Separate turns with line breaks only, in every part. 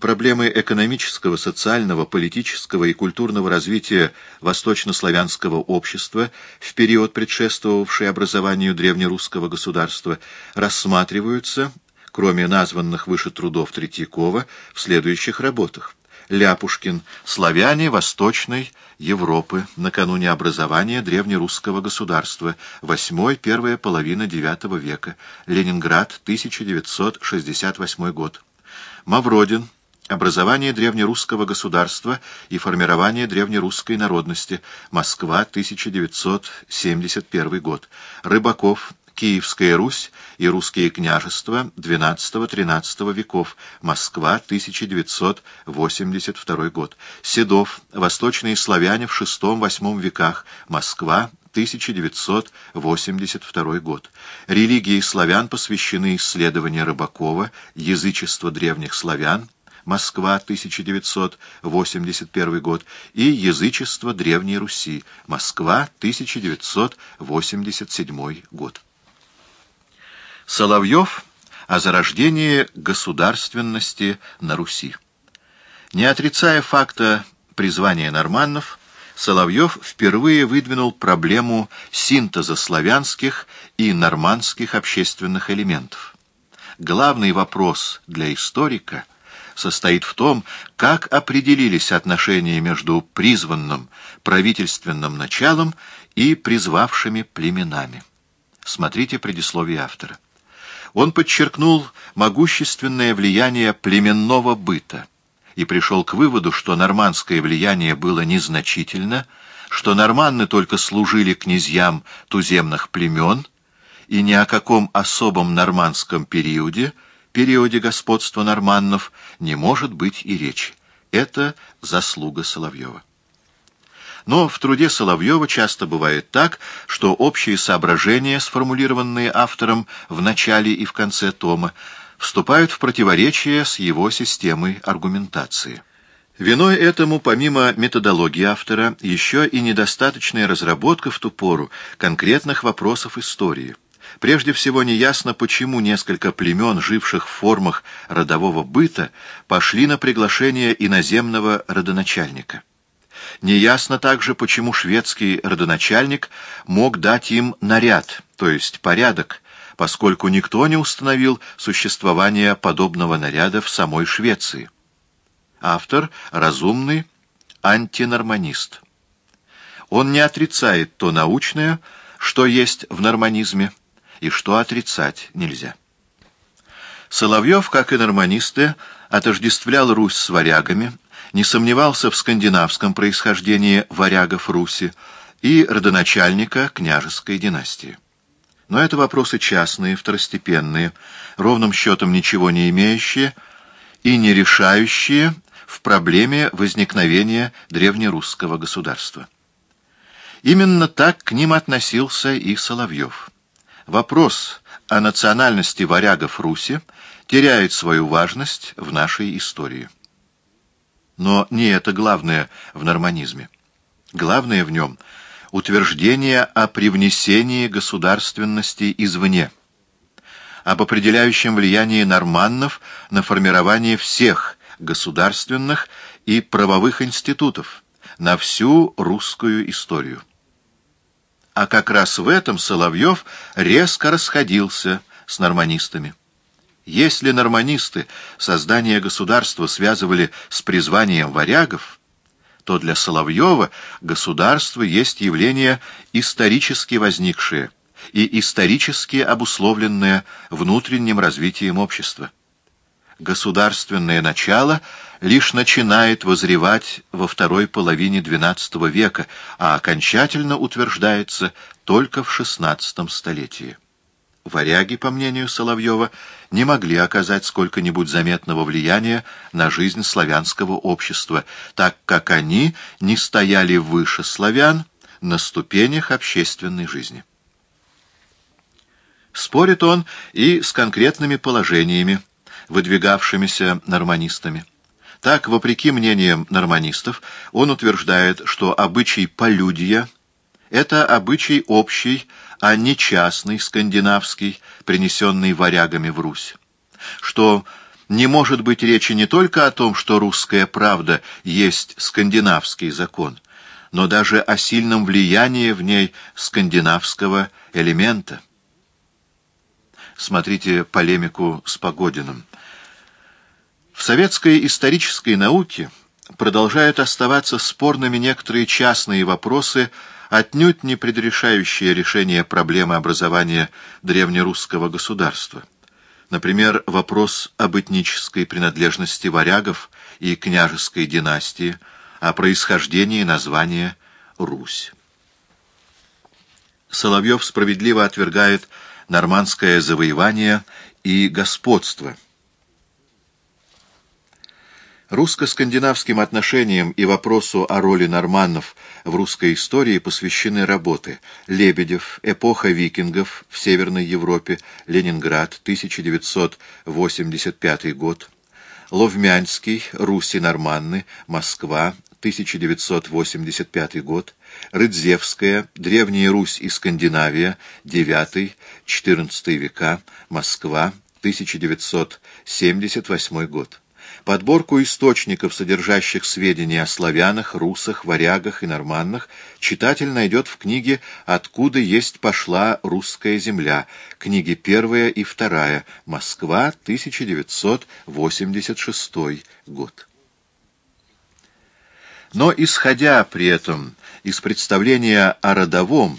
Проблемы экономического, социального, политического и культурного развития восточнославянского общества в период, предшествовавший образованию древнерусского государства, рассматриваются, кроме названных выше трудов Третьякова, в следующих работах. Ляпушкин. Славяне Восточной Европы накануне образования древнерусского государства. Восьмой, первая половина IX века. Ленинград, 1968 год. Мавродин. Образование древнерусского государства и формирование древнерусской народности. Москва, 1971 год. Рыбаков. Киевская Русь и русские княжества XII-XIII веков. Москва, 1982 год. Седов. Восточные славяне в VI-VIII веках. Москва, 1982 год. Религии славян посвящены исследования Рыбакова, язычество древних славян, Москва, 1981 год, и язычество Древней Руси, Москва, 1987 год. Соловьев о зарождении государственности на Руси. Не отрицая факта призвания норманнов, Соловьев впервые выдвинул проблему синтеза славянских и нормандских общественных элементов. Главный вопрос для историка состоит в том, как определились отношения между призванным правительственным началом и призвавшими племенами. Смотрите предисловие автора. Он подчеркнул могущественное влияние племенного быта и пришел к выводу, что нормандское влияние было незначительно, что норманны только служили князьям туземных племен, и ни о каком особом нормандском периоде, периоде господства норманнов, не может быть и речи. Это заслуга Соловьева. Но в труде Соловьева часто бывает так, что общие соображения, сформулированные автором в начале и в конце тома, вступают в противоречие с его системой аргументации. Виной этому, помимо методологии автора, еще и недостаточная разработка в ту пору конкретных вопросов истории. Прежде всего, неясно, почему несколько племен, живших в формах родового быта, пошли на приглашение иноземного родоначальника. Неясно также, почему шведский родоначальник мог дать им наряд, то есть порядок, поскольку никто не установил существование подобного наряда в самой Швеции. Автор — разумный антинорманист. Он не отрицает то научное, что есть в норманизме, и что отрицать нельзя. Соловьев, как и норманисты, отождествлял Русь с варягами, не сомневался в скандинавском происхождении варягов Руси и родоначальника княжеской династии. Но это вопросы частные, второстепенные, ровным счетом ничего не имеющие и не решающие в проблеме возникновения древнерусского государства. Именно так к ним относился и Соловьев. Вопрос о национальности варягов Руси теряет свою важность в нашей истории. Но не это главное в норманизме. Главное в нем — утверждение о привнесении государственности извне, об определяющем влиянии норманнов на формирование всех государственных и правовых институтов, на всю русскую историю. А как раз в этом Соловьев резко расходился с норманистами. Если норманисты создание государства связывали с призванием варягов, то для Соловьева государство есть явление исторически возникшее и исторически обусловленное внутренним развитием общества. Государственное начало лишь начинает возревать во второй половине XII века, а окончательно утверждается только в XVI столетии. Варяги, по мнению Соловьева, не могли оказать сколько-нибудь заметного влияния на жизнь славянского общества, так как они не стояли выше славян на ступенях общественной жизни. Спорит он и с конкретными положениями, выдвигавшимися норманистами. Так, вопреки мнениям норманистов, он утверждает, что обычай полюдия — это обычай общий, а не частный, скандинавский, принесенный варягами в Русь, что не может быть речи не только о том, что русская правда есть скандинавский закон, но даже о сильном влиянии в ней скандинавского элемента. Смотрите полемику с Погодиным. В советской исторической науке продолжают оставаться спорными некоторые частные вопросы, отнюдь не предрешающие решение проблемы образования древнерусского государства. Например, вопрос об этнической принадлежности варягов и княжеской династии, о происхождении названия Русь. Соловьев справедливо отвергает нормандское завоевание и господство – Русско-скандинавским отношениям и вопросу о роли норманнов в русской истории посвящены работы «Лебедев. Эпоха викингов в Северной Европе. Ленинград. 1985 год», Ловмянский. Руси норманны. Москва. 1985 год, Рыдзевская, Древняя Русь и Скандинавия, 9-14 века, Москва, 1978 год. Подборку источников, содержащих сведения о славянах, русах, варягах и норманнах, читатель найдет в книге «Откуда есть пошла русская земля», книги первая и вторая, Москва, 1986 год. Но, исходя при этом из представления о родовом,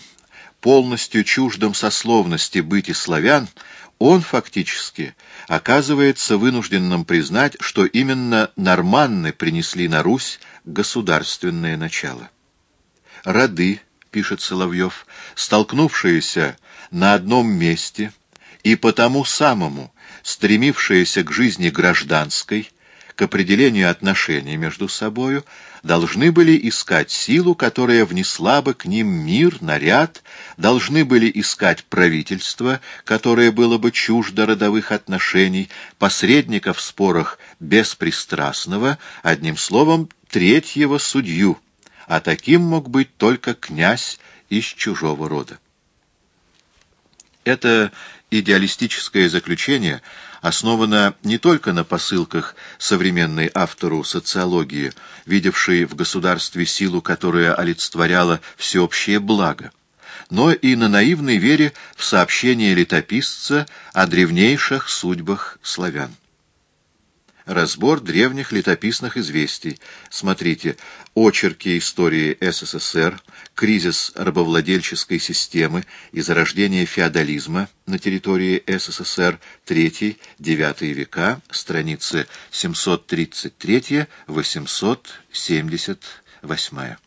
полностью чуждом сословности быти славян, он фактически оказывается вынужденным признать, что именно норманны принесли на Русь государственное начало. Роды, пишет Соловьев, столкнувшиеся на одном месте и потому самому стремившиеся к жизни гражданской, к определению отношений между собою, должны были искать силу, которая внесла бы к ним мир, наряд, должны были искать правительство, которое было бы чуждо родовых отношений, посредника в спорах беспристрастного, одним словом, третьего судью, а таким мог быть только князь из чужого рода. Это идеалистическое заключение основано не только на посылках современной автору социологии, видевшей в государстве силу, которая олицетворяла всеобщее благо, но и на наивной вере в сообщение летописца о древнейших судьбах славян. Разбор древних летописных известий. Смотрите. Очерки истории СССР, кризис рабовладельческой системы и зарождение феодализма на территории СССР 3-9 века, страницы 733-878.